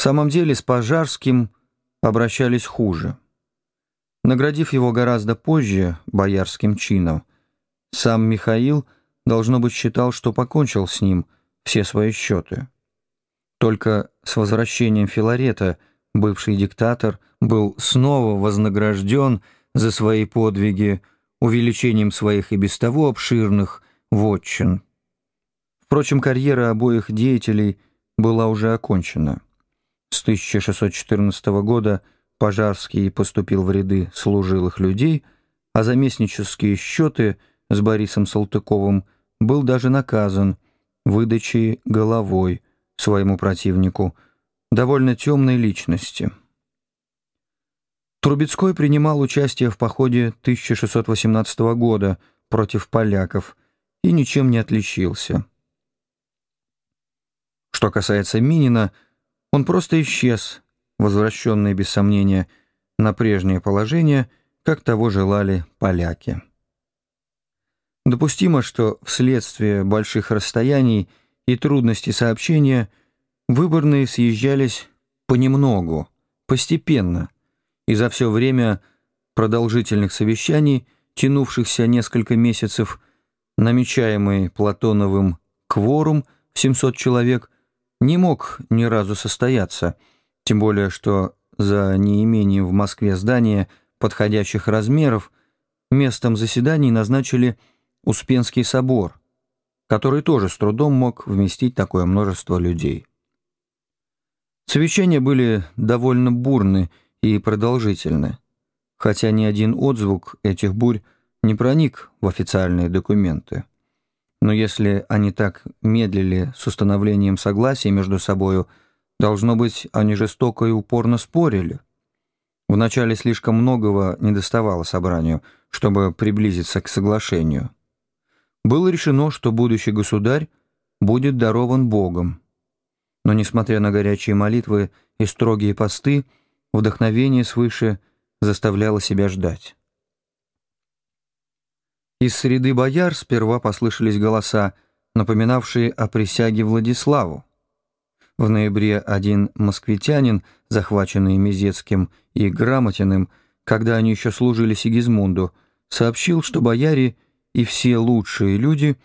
В самом деле с Пожарским обращались хуже. Наградив его гораздо позже боярским чином, сам Михаил, должно быть, считал, что покончил с ним все свои счеты. Только с возвращением Филарета бывший диктатор был снова вознагражден за свои подвиги увеличением своих и без того обширных вотчин. Впрочем, карьера обоих деятелей была уже окончена. С 1614 года Пожарский поступил в ряды служилых людей, а за местнические счеты с Борисом Салтыковым был даже наказан выдачей головой своему противнику, довольно темной личности. Трубецкой принимал участие в походе 1618 года против поляков и ничем не отличился. Что касается Минина, он просто исчез возвращенные, без сомнения, на прежнее положение, как того желали поляки. Допустимо, что вследствие больших расстояний и трудностей сообщения выборные съезжались понемногу, постепенно, и за все время продолжительных совещаний, тянувшихся несколько месяцев, намечаемый Платоновым кворум в 700 человек не мог ни разу состояться – тем более, что за неимением в Москве здания подходящих размеров местом заседаний назначили Успенский собор, который тоже с трудом мог вместить такое множество людей. Совещания были довольно бурны и продолжительны, хотя ни один отзвук этих бурь не проник в официальные документы. Но если они так медлили с установлением согласия между собою, Должно быть, они жестоко и упорно спорили. Вначале слишком многого недоставало собранию, чтобы приблизиться к соглашению. Было решено, что будущий государь будет дарован Богом. Но, несмотря на горячие молитвы и строгие посты, вдохновение свыше заставляло себя ждать. Из среды бояр сперва послышались голоса, напоминавшие о присяге Владиславу. В ноябре один москвитянин, захваченный Мизецким и Грамотиным, когда они еще служили Сигизмунду, сообщил, что бояре и все лучшие люди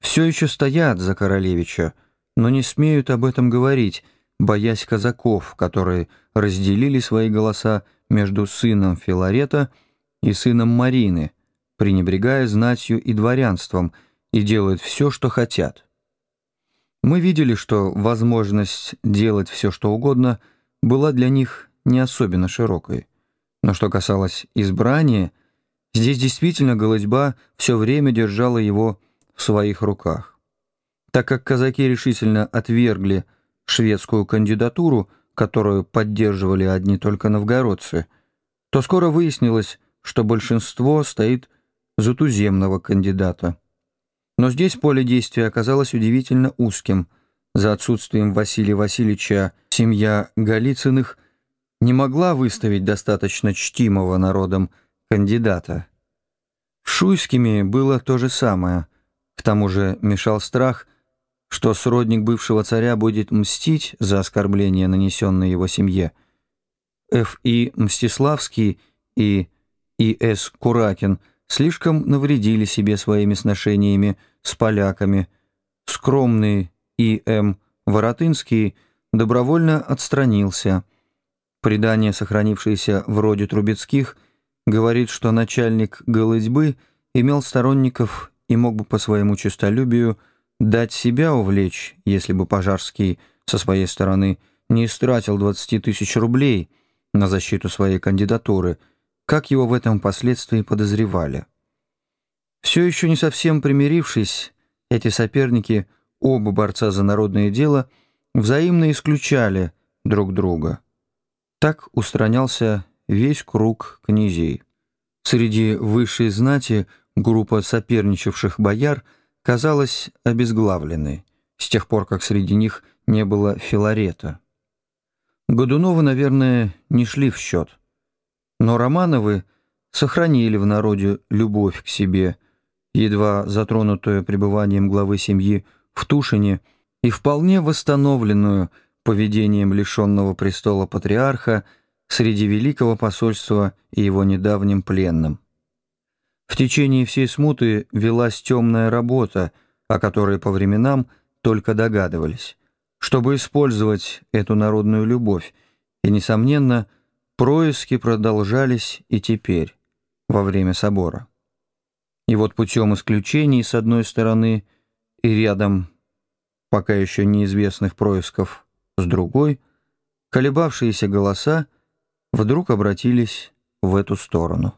все еще стоят за королевича, но не смеют об этом говорить, боясь казаков, которые разделили свои голоса между сыном Филарета и сыном Марины, пренебрегая знатью и дворянством, и делают все, что хотят. Мы видели, что возможность делать все, что угодно, была для них не особенно широкой. Но что касалось избрания, здесь действительно голодьба все время держала его в своих руках. Так как казаки решительно отвергли шведскую кандидатуру, которую поддерживали одни только новгородцы, то скоро выяснилось, что большинство стоит за туземного кандидата – но здесь поле действия оказалось удивительно узким. За отсутствием Василия Васильевича семья Голицыных не могла выставить достаточно чтимого народом кандидата. Шуйскими было то же самое. К тому же мешал страх, что сродник бывшего царя будет мстить за оскорбление, нанесенное его семье. Ф.И. Мстиславский и И.С. Куракин – слишком навредили себе своими сношениями с поляками. Скромный И.М. Воротынский добровольно отстранился. Предание, сохранившееся в роде Трубецких, говорит, что начальник Голыдьбы имел сторонников и мог бы по своему честолюбию дать себя увлечь, если бы Пожарский со своей стороны не истратил 20 тысяч рублей на защиту своей кандидатуры – как его в этом впоследствии подозревали. Все еще не совсем примирившись, эти соперники, оба борца за народное дело, взаимно исключали друг друга. Так устранялся весь круг князей. Среди высшей знати группа соперничавших бояр казалась обезглавленной, с тех пор, как среди них не было Филарета. Годуновы, наверное, не шли в счет — но Романовы сохранили в народе любовь к себе, едва затронутую пребыванием главы семьи в Тушине и вполне восстановленную поведением лишенного престола патриарха среди Великого посольства и его недавним пленным. В течение всей смуты велась темная работа, о которой по временам только догадывались, чтобы использовать эту народную любовь, и, несомненно, происки продолжались и теперь, во время собора. И вот путем исключений с одной стороны и рядом пока еще неизвестных происков с другой, колебавшиеся голоса вдруг обратились в эту сторону.